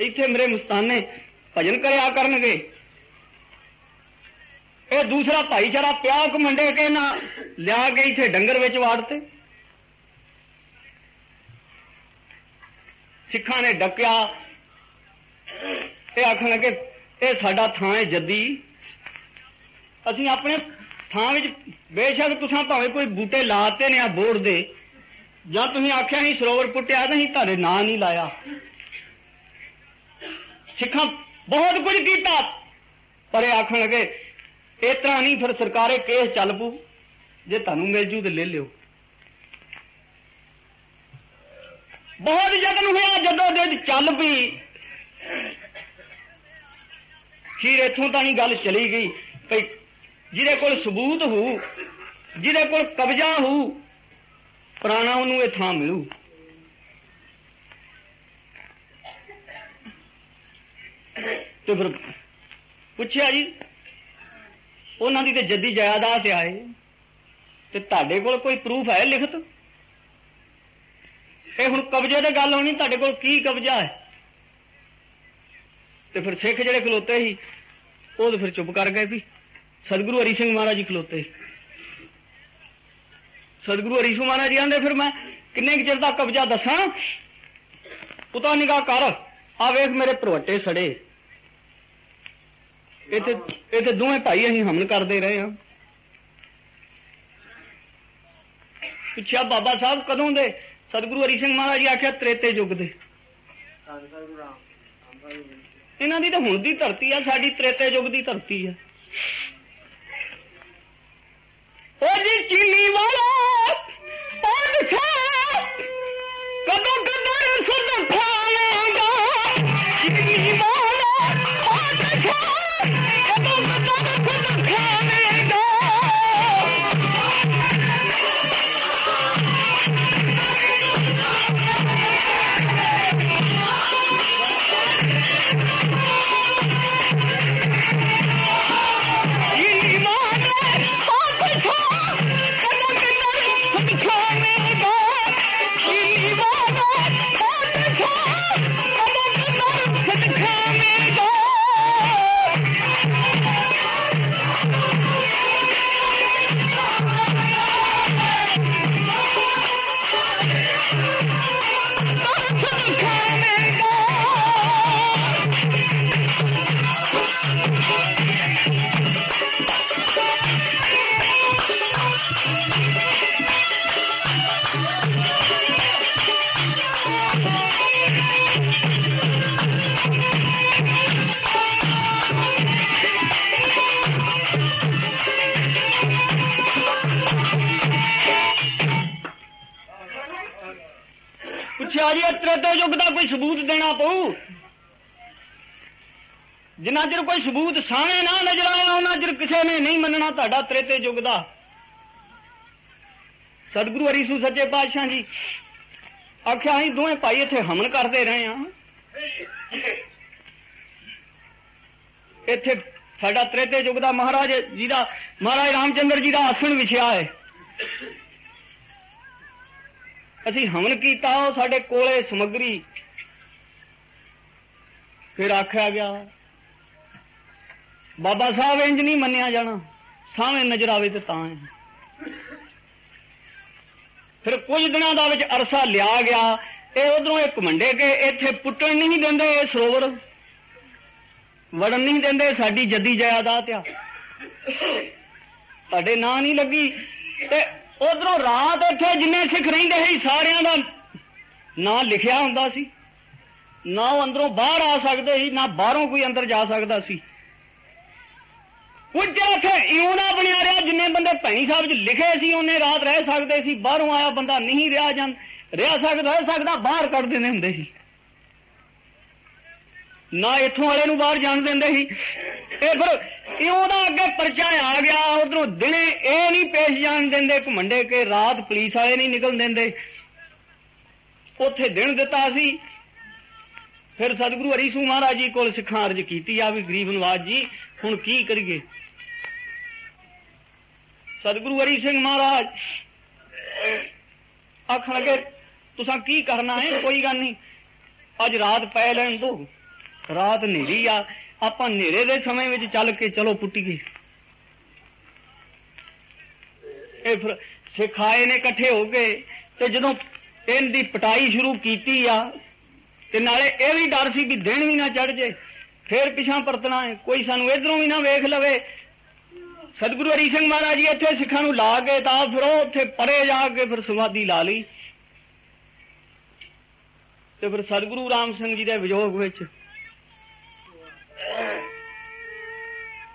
ਇੱਥੇ ਮੇਰੇ ਮੁਸਤਾਨੇ ਭਜਨ ਕਰਿਆ ਕਰਨਗੇ। ਇਹ ਦੂਸਰਾ ਭਾਈਚਾਰਾ ਪਿਆ ਕਮੰਡੇ ਕੇ ਨਾ ਲਿਆ ਕੇ ਇੱਥੇ ਡੰਗਰ ਵਿੱਚ ਵਾੜਤੇ। ਸਿੱਖਾਂ ਨੇ ਡੱਕਿਆ। ਇਹ ਆਖਣ ਲੱਗੇ, ਇਹ ਸਾਡਾ ਥਾਂ ਹੈ ਜੱਦੀ। ਅਸੀਂ ਆਪਣੇ ਥਾਂ ਵਿੱਚ ਬੇਸ਼ੱਕ ਤੁਸੀਂ ਭਾਵੇਂ ਕੋਈ ਬੂਟੇ ਲਾਤੇ ਨੇ ਆ ਬੋੜ ਦੇ ਜਾਂ ਤੁਸੀਂ ਆਖਿਆ ਨਹੀਂ ਸਰੋਵਰ ਪੁੱਟਿਆ ਤਾਂ ਅਸੀਂ ਤੁਹਾਡੇ ਨਾਂ ਨਹੀਂ ਲਾਇਆ। ਸਿੱਖਾਂ ਬਹੁਤ ਕੁਝ ਕੀਤਾ। ਪਰ ਇਹ ਆਖਣ ਲੱਗੇ, ਇਸ ਤਰ੍ਹਾਂ ਨਹੀਂ ਫਿਰ ਸਰਕਾਰੇ ਕੇਸ ਚੱਲ ਪੂ ਜੇ ਤੁਹਾਨੂੰ ਮਿਲ ਜੂ ਤੇ ਲੈ ਲਿਓ। ਬਹੁਤ ਯਤਨ ਹੋਇਆ, ਜਦੋਂ ਦੇ ਚੱਲ ਪਈ। ਫਿਰ ਇਥੋਂ ਤਾਂ ਨਹੀਂ ਗੱਲ ਚਲੀ ਗਈ ਭਈ ਜਿਹਦੇ ਕੋਲ ਸਬੂਤ ਹੋ ਜਿਹਦੇ ਕੋਲ ਕਬਜ਼ਾ ਹੋ ਪੁਰਾਣਾ ਉਹਨੂੰ ਇਹ ਥਾਂ ਮਿਲੂ। ਤੇ ਫਿਰ ਪੁੱਛਿਆ ਜੀ, ਉਹਨਾਂ ਦੀ ਤੇ ਜੱਦੀ ਜਾਇਦਾਦ ਆਏ ਤੇ ਤੁਹਾਡੇ ਕੋਲ ਕੋਈ ਪ੍ਰੂਫ ਹੈ ਲਿਖਤ? ਇਹ ਹੁਣ ਕਬਜ਼ੇ ਦੀ ਗੱਲ ਹੋਣੀ, ਤੁਹਾਡੇ ਕੋਲ ਕੀ ਕਬਜ਼ਾ ਹੈ? ਤੇ ਫਿਰ ਸਿੱਖ ਜਿਹੜੇ ਖਲੋਤੇ ਸੀ, ਉਹ ਤੇ ਫਿਰ ਚੁੱਪ ਕਰ ਗਏ ਵੀ, ਸਤਿਗੁਰੂ ਹਰੀ ਸਿੰਘ ਮਹਾਰਾਜ ਜੀ ਖਲੋਤੇ ਸਤਿਗੁਰੂ ਹਰੀ ਸਿੰਘ ਮਹਾਰਾਜ ਜੀ ਆਂਦੇ, ਫਿਰ ਮੈਂ ਕਿੰਨੇ ਕੁ ਚਿਰ ਦਾ ਕਬਜ਼ਾ ਦੱਸਾਂ? ਪੁੱਤਾ ਨਿਗਾਹ ਕਰ, ਆ ਵੇਖ ਮੇਰੇ ਭਰਵੱਟੇ ਸੜੇ। ਇੱਥੇ ਇੱਥੇ ਦੋਵੇਂ ਭਾਈ ਅਸੀਂ ਹਮਨ ਕਰਦੇ ਰਹੇ ਹਾਂ। ਪੁੱਛਿਆ ਬਾਬਾ ਸਾਹਿਬ ਕਦੋਂ ਦੇ? ਸਤਿਗੁਰੂ ਹਰੀ ਸਿੰਘ ਮਹਾਰਾਜ ਜੀ ਆਖਿਆ, ਤ੍ਰੇਤੇ ਯੁੱਗ ਦੇ। ਇਹਨਾਂ ਦੀ ਤਾਂ ਹੁਣ ਦੀ ਧਰਤੀ ਆ, ਸਾਡੀ ਤ੍ਰੇਤੇ ਯੁੱਗ ਦੀ ਧਰਤੀ ਆ। ਉਹ ਜੀ, ਚੀਨੀ ਵਾਲਾ! ਪੁੱਛਿਆ ਤ੍ਰੇਤੇ ਯੁੱਗ ਦਾ ਕੋਈ ਸਬੂਤ ਦੇਣਾ ਪਊ। ਜਿੰਨਾ ਚਿਰ ਕੋਈ ਸਬੂਤ ਸਾਹਮਣੇ ਨਾ ਨਜ਼ਰ ਆਇਆ, ਉਹਨਾਂ ਚਿਰ ਕਿਸੇ ਨੇ ਨਹੀਂ ਮੰਨਣਾ ਤੁਹਾਡਾ ਤ੍ਰੇਤੇ ਯੁੱਗ ਦਾ। ਸਤਿਗੁਰੂ ਹਰੀਸੂ ਸੱਚੇ ਪਾਤਸ਼ਾਹ ਜੀ, ਆਖਿਆ, ਅਸੀਂ ਦੋਵੇਂ ਭਾਈ ਇੱਥੇ ਹਮਨ ਕਰਦੇ ਰਹੇ ਹਾਂ। ਇੱਥੇ ਸਾਡਾ ਤ੍ਰੇਤੇ ਯੁੱਗ ਦਾ ਮਹਾਰਾਜ ਜੀ ਦਾ, ਮਹਾਰਾਜ ਰਾਮਚੰਦਰ ਜੀ ਦਾ ਆਸਣ ਵਿਛਿਆ ਹੈ। ਅਸੀਂ ਹਮਨ ਕੀਤਾ ਉਹ ਸਾਡੇ ਕੋਲੇ ਸਮਗਰੀ। ਫਿਰ ਆਖਿਆ ਗਿਆ, ਬਾਬਾ ਸਾਹਿਬ ਇੰਜ ਨਹੀਂ ਮੰਨਿਆ ਜਾਣਾ ਸਾਹਮਣੇ ਨਜ਼ਰ ਆਵੇ ਤੇ ਤਾਂ ਹੈ। ਫਿਰ ਕੁਝ ਦਿਨਾਂ ਦਾ ਵਿੱਚ ਅਰਸਾ ਲਿਆ ਗਿਆ, ਇਹ ਉਧਰੋਂ ਇੱਕ ਮੰਡੇ ਕੇ, ਇੱਥੇ ਪੁੱਟਣ ਨਹੀਂ ਦਿੰਦੇ ਇਹ ਸਰੋਵਰ। ਵੜਨ ਨਹੀਂ ਦਿੰਦੇ ਸਾਡੀ ਜੱਦੀ ਜਾਇਦਾਦ ਆ। ਤੁਹਾਡੇ ਨਾਂ ਨਹੀਂ ਲੱਗੀ ਤੇ ਉਧਰੋਂ ਰਾਤ ਇੱਥੇ ਜਿੰਨੇ ਸਿੱਖ ਰਹਿੰਦੇ ਸੀ, ਸਾਰਿਆਂ ਦਾ ਨਾਂ ਲਿਖਿਆ ਹੁੰਦਾ ਸੀ। ਨਾ ਉਹ ਅੰਦਰੋਂ ਬਾਹਰ ਆ ਸਕਦੇ ਸੀ, ਨਾ ਬਾਹਰੋਂ ਕੋਈ ਅੰਦਰ ਜਾ ਸਕਦਾ ਸੀ। ਕੁਝ ਇੱਥੇ ਇਉਂ ਨਾ ਬਣਿਆ ਰਿਹਾ, ਜਿੰਨੇ ਬੰਦੇ ਭੈਣੀ ਸਾਹਿਬ 'ਚ ਲਿਖੇ ਸੀ, ਉਹਨੇ ਰਾਤ ਰਹਿ ਸਕਦੇ ਸੀ, ਬਾਹਰੋਂ ਆਇਆ ਬੰਦਾ ਨਹੀਂ ਰਿਹਾ ਜਾਂ ਰਹਿ ਸਕਦਾ ਰਹਿ ਸਕਦਾ, ਬਾਹਰ ਕੱਢ ਦਿੰਦੇ ਹੁੰਦੇ ਸੀ। ਨਾ ਇੱਥੋਂ ਵਾਲੇ ਨੂੰ ਬਾਹਰ ਜਾਣ ਦਿੰਦੇ ਸੀ। ਇਹ ਫਿਰ ਇਉਂ ਦਾ ਅੱਗੇ ਪਰਚਾ ਆ ਗਿਆ? ਉਧਰੋਂ ਦਿਨੇ ਇਹ ਨਹੀਂ ਪੇਸ਼ ਜਾਣ ਦਿੰਦੇ ਘਮੰਡੇ ਕੇ ਰਾਤ ਪੁਲਿਸ ਵਾਲੇ ਨਹੀਂ ਨਿਕਲ ਦਿੰਦੇ। ਉੱਥੇ ਦਿਨ ਦਿੱਤਾ ਸੀ। ਫਿਰ ਸਤਿਗੁਰੂ ਹਰੀ ਹਰੀਸੂ ਮਹਾਰਾਜ ਜੀ ਕੋਲ ਸਿੱਖਾਂ ਅਰਜ ਕੀਤੀ ਆ ਵੀ ਗਰੀਬ ਨਵਾਜ ਜੀ, ਹੁਣ ਕੀ ਕਰੀਏ? ਸਤਿਗੁਰੂ ਹਰੀ ਸਿੰਘ ਮਹਾਰਾਜ ਆਖਣ ਲੱਗੇ, ਤੁਸੀਂ ਕੀ ਕਰਨਾ ਹੈ? ਕੋਈ ਗੱਲ ਨਹੀਂ। ਅੱਜ ਰਾਤ ਪੈ ਲੈਣ ਦੋ ਰਾਤ ਹਨੇਰੀ ਆ। ਆਪਾਂ ਹਨੇਰੇ ਦੇ ਸਮੇਂ ਵਿੱਚ ਚੱਲ ਕੇ ਚਲੋ ਪੁੱਟੀਏ ਇਹ ਫਿਰ ਸਿੱਖ ਆਏ ਨੇ ਇਕੱਠੇ ਹੋ ਕੇ ਤੇ ਜਦੋਂ ਇਹਨਾਂ ਦੀ ਪਟਾਈ ਸ਼ੁਰੂ ਕੀਤੀ ਆ, ਤੇ ਨਾਲੇ ਇਹ ਵੀ ਡਰ ਸੀ ਵੀ ਦਿਨ ਵੀ ਨਾ ਚੜ ਜੇ, ਫੇਰ ਪਿਛਾਂ ਪਰਤਣਾ ਹੈ। ਕੋਈ ਸਾਨੂੰ ਇਧਰੋਂ ਵੀ ਨਾ ਵੇਖ ਲਵੇ। ਸਤਿਗੁਰੂ ਹਰੀ ਸਿੰਘ ਮਹਾਰਾਜ ਜੀ ਇੱਥੇ ਸਿੱਖਾਂ ਨੂੰ ਲਾ ਕੇ ਤਾਂ ਫਿਰ ਉਹ ਉੱਥੇ ਪਰੇ ਜਾ ਕੇ ਫਿਰ ਸਮਾਧੀ ਲਾ ਲਈ। ਤੇ ਫਿਰ ਸਤਿਗੁਰੂ ਰਾਮ ਸਿੰਘ ਜੀ ਦੇ ਵਿਜੋਗ ਵਿੱਚ Yeah.